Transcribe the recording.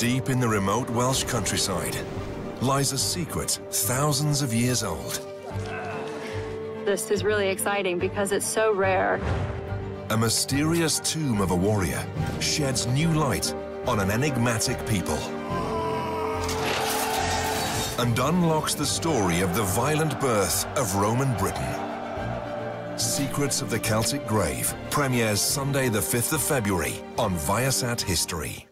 Deep in the remote Welsh countryside lies a secret thousands of years old. This is really exciting because it's so rare. A mysterious tomb of a warrior sheds new light on an enigmatic people and unlocks the story of the violent birth of Roman Britain. Secrets of the Celtic Grave premieres Sunday the 5th of February on Viasat History.